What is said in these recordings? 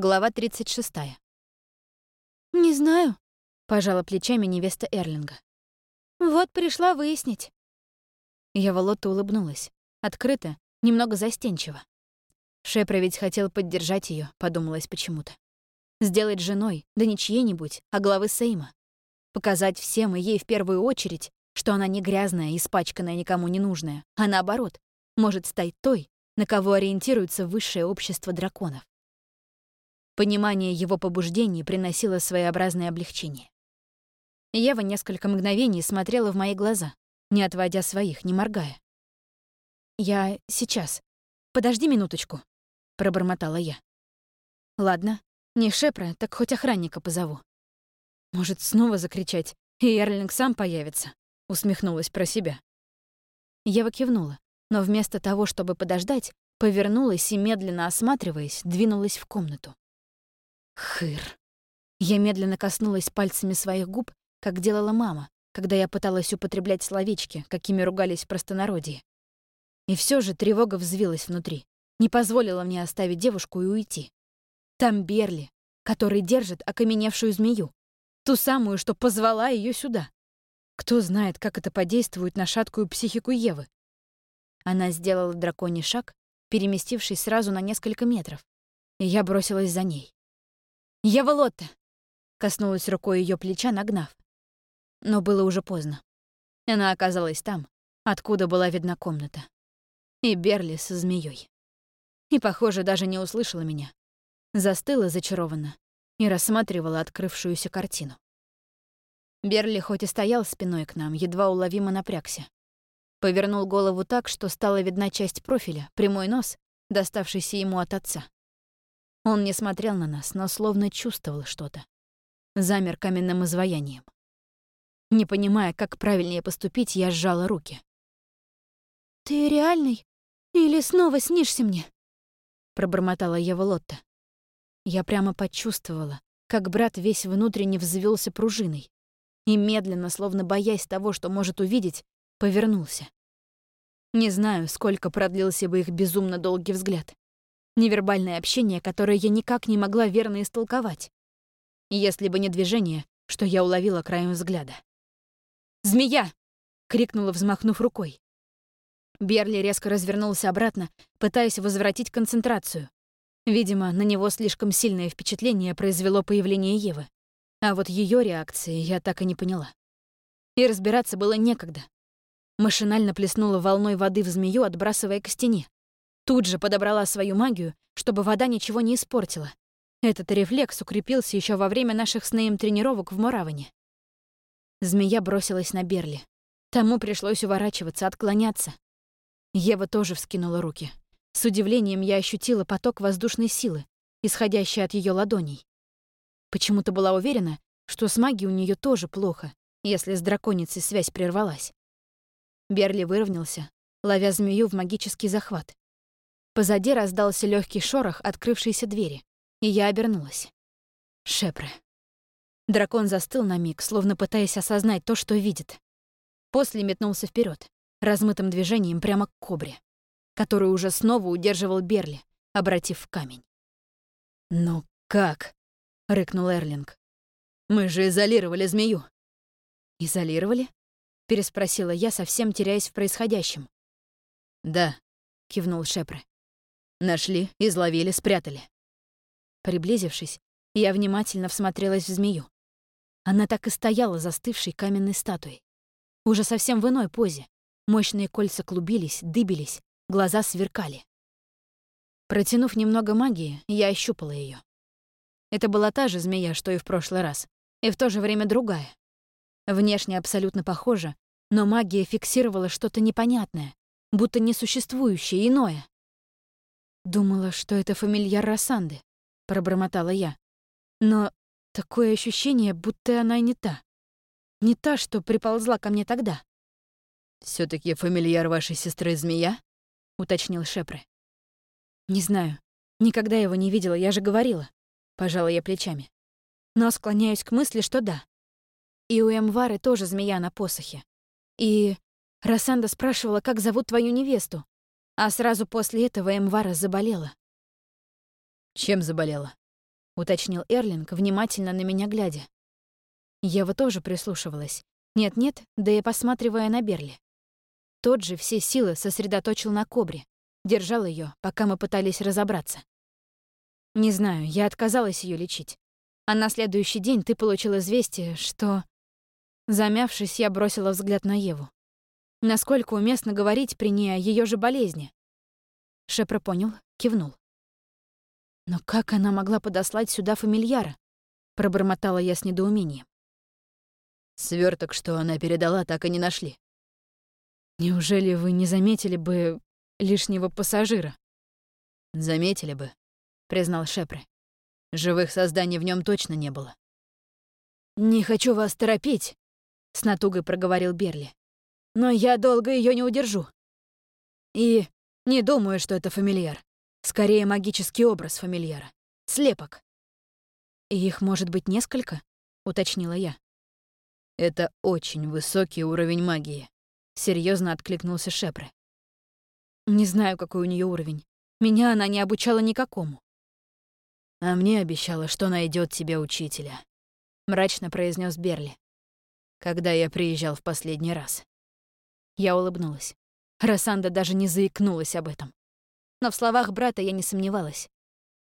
Глава 36. «Не знаю», — пожала плечами невеста Эрлинга. «Вот пришла выяснить». Я Волотта улыбнулась. Открыто, немного застенчиво. Шепра ведь хотел поддержать ее, подумалось почему-то. Сделать женой, да не чьей-нибудь, а главы Сейма. Показать всем и ей в первую очередь, что она не грязная, испачканная, никому не нужная, а наоборот, может стать той, на кого ориентируется высшее общество драконов. Понимание его побуждений приносило своеобразное облегчение. Ева несколько мгновений смотрела в мои глаза, не отводя своих, не моргая. «Я сейчас. Подожди минуточку», — пробормотала я. «Ладно, не Шепра, так хоть охранника позову». «Может, снова закричать, и Эрлинг сам появится», — усмехнулась про себя. Ева кивнула, но вместо того, чтобы подождать, повернулась и, медленно осматриваясь, двинулась в комнату. Хыр. Я медленно коснулась пальцами своих губ, как делала мама, когда я пыталась употреблять словечки, какими ругались в простонародье. И все же тревога взвилась внутри, не позволила мне оставить девушку и уйти. Там Берли, который держит окаменевшую змею, ту самую, что позвала ее сюда. Кто знает, как это подействует на шаткую психику Евы. Она сделала драконий шаг, переместившись сразу на несколько метров, и я бросилась за ней. «Ева Лотта!» — коснулась рукой ее плеча, нагнав. Но было уже поздно. Она оказалась там, откуда была видна комната. И Берли со змеей. И, похоже, даже не услышала меня. Застыла зачарованно и рассматривала открывшуюся картину. Берли хоть и стоял спиной к нам, едва уловимо напрягся. Повернул голову так, что стала видна часть профиля, прямой нос, доставшийся ему от отца. Он не смотрел на нас, но словно чувствовал что-то. Замер каменным изваянием. Не понимая, как правильнее поступить, я сжала руки. «Ты реальный? Или снова снишься мне?» Пробормотала Ева Лотта. Я прямо почувствовала, как брат весь внутренне взвелся пружиной и медленно, словно боясь того, что может увидеть, повернулся. Не знаю, сколько продлился бы их безумно долгий взгляд невербальное общение, которое я никак не могла верно истолковать. Если бы не движение, что я уловила краем взгляда. «Змея!» — крикнула, взмахнув рукой. Берли резко развернулся обратно, пытаясь возвратить концентрацию. Видимо, на него слишком сильное впечатление произвело появление Евы. А вот ее реакции я так и не поняла. И разбираться было некогда. Машинально плеснула волной воды в змею, отбрасывая к стене. Тут же подобрала свою магию, чтобы вода ничего не испортила. Этот рефлекс укрепился еще во время наших с Неем тренировок в Мораване. Змея бросилась на Берли. Тому пришлось уворачиваться, отклоняться. Ева тоже вскинула руки. С удивлением я ощутила поток воздушной силы, исходящий от ее ладоней. Почему-то была уверена, что с магией у нее тоже плохо, если с драконицей связь прервалась. Берли выровнялся, ловя змею в магический захват. Позади раздался легкий шорох открывшейся двери, и я обернулась. Шепре. Дракон застыл на миг, словно пытаясь осознать то, что видит. После метнулся вперед, размытым движением прямо к кобре, который уже снова удерживал Берли, обратив в камень. «Ну как?» — рыкнул Эрлинг. «Мы же изолировали змею». «Изолировали?» — переспросила я, совсем теряясь в происходящем. «Да», — кивнул Шепре. Нашли, изловили, спрятали. Приблизившись, я внимательно всмотрелась в змею. Она так и стояла застывшей каменной статуей. Уже совсем в иной позе. Мощные кольца клубились, дыбились, глаза сверкали. Протянув немного магии, я ощупала ее. Это была та же змея, что и в прошлый раз, и в то же время другая. Внешне абсолютно похожа, но магия фиксировала что-то непонятное, будто несуществующее, иное. «Думала, что это фамильяр Рассанды», — пробормотала я. «Но такое ощущение, будто она не та. Не та, что приползла ко мне тогда». все таки фамильяр вашей сестры змея?» — уточнил Шепре. «Не знаю. Никогда его не видела, я же говорила», — пожала я плечами. «Но склоняюсь к мысли, что да. И у Эмвары тоже змея на посохе. И Рассанда спрашивала, как зовут твою невесту, а сразу после этого Эмвара заболела. Чем заболела? уточнил Эрлинг, внимательно на меня глядя. Ева тоже прислушивалась. Нет-нет, да и посматривая на Берли. Тот же все силы сосредоточил на кобре, держал ее, пока мы пытались разобраться. Не знаю, я отказалась ее лечить. А на следующий день ты получил известие, что... Замявшись, я бросила взгляд на Еву. Насколько уместно говорить при ней о ее же болезни? Шепра понял, кивнул. Но как она могла подослать сюда фамильяра? Пробормотала я с недоумением. Сверток, что она передала, так и не нашли. Неужели вы не заметили бы лишнего пассажира? Заметили бы, признал Шепре. Живых созданий в нем точно не было. Не хочу вас торопить, с натугой проговорил Берли. Но я долго ее не удержу. И не думаю, что это фамильяр. Скорее, магический образ фамильяра. Слепок. И их может быть несколько? уточнила я. Это очень высокий уровень магии, серьезно откликнулся Шепре. Не знаю, какой у нее уровень. Меня она не обучала никакому. А мне обещала, что найдет тебе учителя, мрачно произнес Берли. Когда я приезжал в последний раз. Я улыбнулась. Рассанда даже не заикнулась об этом. Но в словах брата я не сомневалась.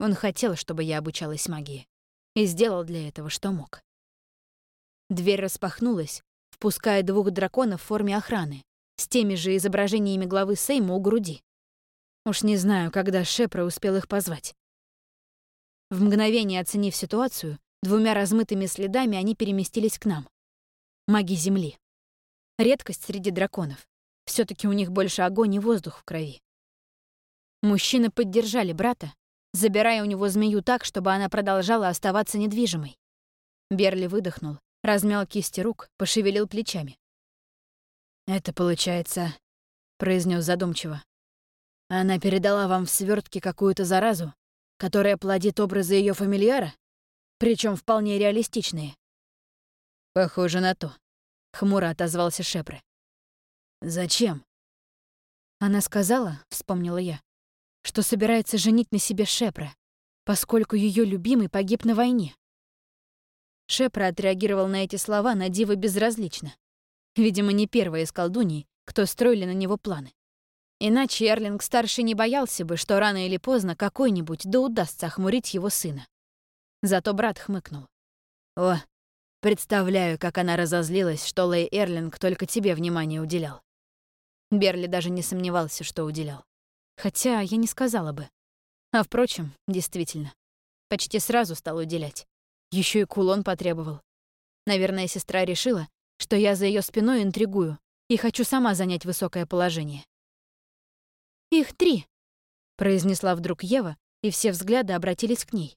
Он хотел, чтобы я обучалась магии. И сделал для этого, что мог. Дверь распахнулась, впуская двух драконов в форме охраны, с теми же изображениями главы Сейма у груди. Уж не знаю, когда Шепра успел их позвать. В мгновение оценив ситуацию, двумя размытыми следами они переместились к нам. Маги Земли. Редкость среди драконов. все таки у них больше огонь и воздух в крови. Мужчины поддержали брата, забирая у него змею так, чтобы она продолжала оставаться недвижимой. Берли выдохнул, размял кисти рук, пошевелил плечами. «Это получается», — произнес задумчиво. «Она передала вам в свертке какую-то заразу, которая плодит образы ее фамильяра, причем вполне реалистичные». «Похоже на то», — хмуро отозвался Шепре. «Зачем?» Она сказала, — вспомнила я, — что собирается женить на себе Шепре, поскольку ее любимый погиб на войне. Шепра отреагировал на эти слова на диво безразлично. Видимо, не первая из колдуней, кто строили на него планы. Иначе Эрлинг-старший не боялся бы, что рано или поздно какой-нибудь да удастся охмурить его сына. Зато брат хмыкнул. «О, представляю, как она разозлилась, что Лэй Эрлинг только тебе внимание уделял». Берли даже не сомневался, что уделял. Хотя я не сказала бы. А впрочем, действительно, почти сразу стал уделять. Еще и кулон потребовал. Наверное, сестра решила, что я за ее спиной интригую и хочу сама занять высокое положение. «Их три», — произнесла вдруг Ева, и все взгляды обратились к ней.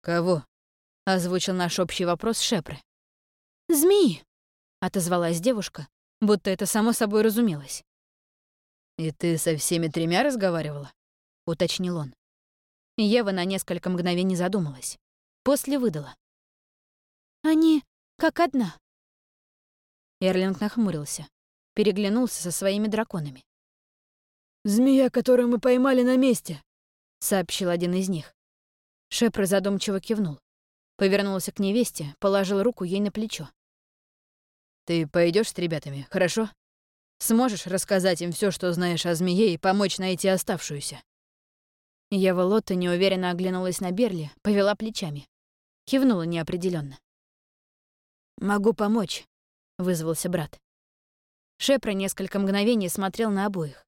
«Кого?» — озвучил наш общий вопрос Шепры. «Змеи», — отозвалась девушка, будто это само собой разумелось. «И ты со всеми тремя разговаривала?» — уточнил он. Ева на несколько мгновений задумалась. После выдала. «Они как одна». Эрлинг нахмурился, переглянулся со своими драконами. «Змея, которую мы поймали на месте», — сообщил один из них. Шепр задумчиво кивнул. Повернулся к невесте, положил руку ей на плечо. «Ты пойдешь с ребятами, хорошо? Сможешь рассказать им все, что знаешь о змее, и помочь найти оставшуюся?» Ева Лотта неуверенно оглянулась на Берли, повела плечами. Кивнула неопределенно. «Могу помочь», — вызвался брат. Шепра несколько мгновений смотрел на обоих.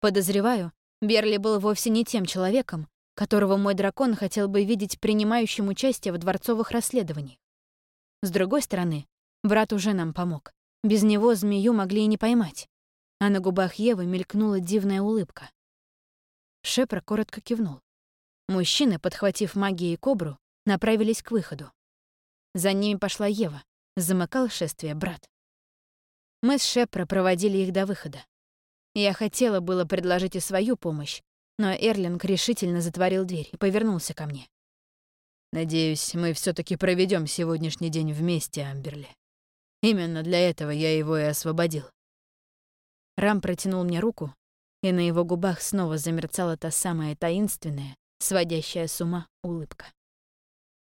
Подозреваю, Берли был вовсе не тем человеком, которого мой дракон хотел бы видеть принимающим участие в дворцовых расследованиях. С другой стороны, брат уже нам помог. Без него змею могли и не поймать. А на губах Евы мелькнула дивная улыбка. Шепра коротко кивнул. Мужчины, подхватив магией кобру, направились к выходу. За ними пошла Ева, замыкал шествие брат. Мы с Шепра проводили их до выхода. Я хотела было предложить и свою помощь, но Эрлинг решительно затворил дверь и повернулся ко мне. «Надеюсь, мы все таки проведем сегодняшний день вместе, Амберли. Именно для этого я его и освободил». Рам протянул мне руку, и на его губах снова замерцала та самая таинственная, сводящая с ума улыбка.